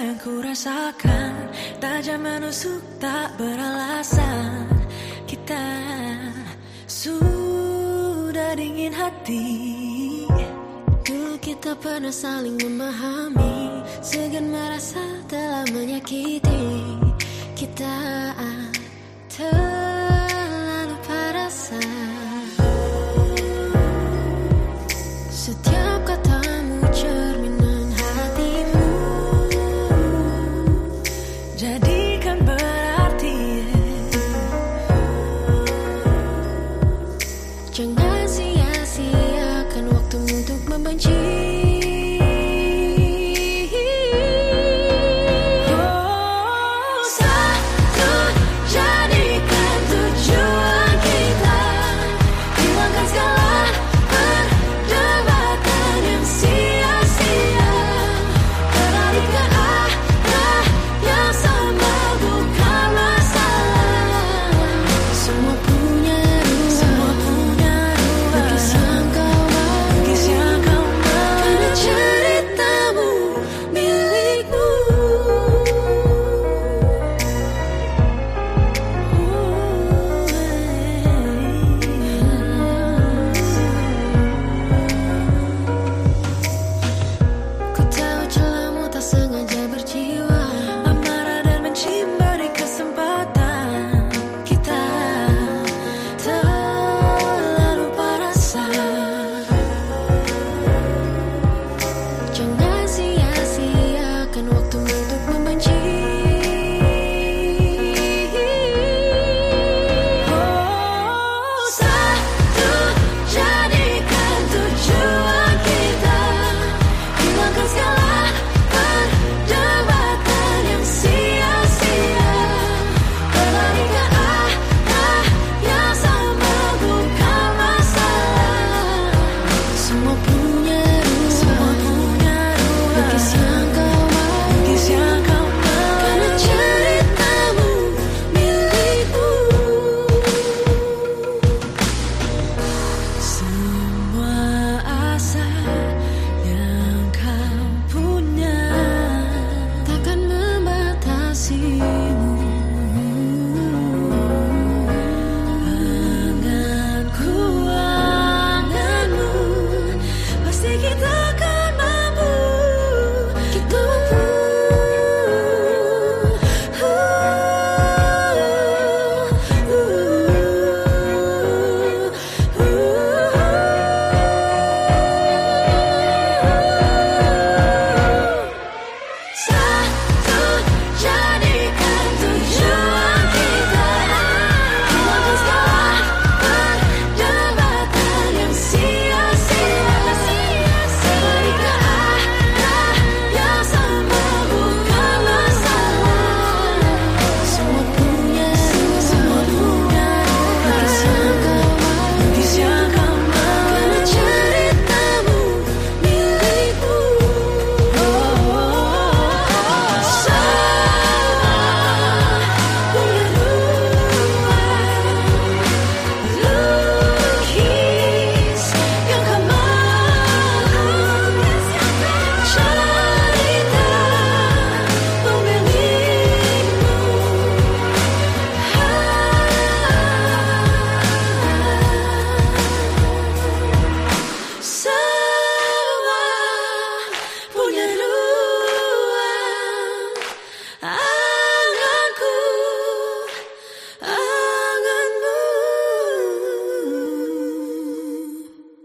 yang ku rasakan. Tajam menusuk tak beralasan. Kita sudah dingin hati. Dulu kita pernah saling memahami. Segan merasa telah menyakiti. Kita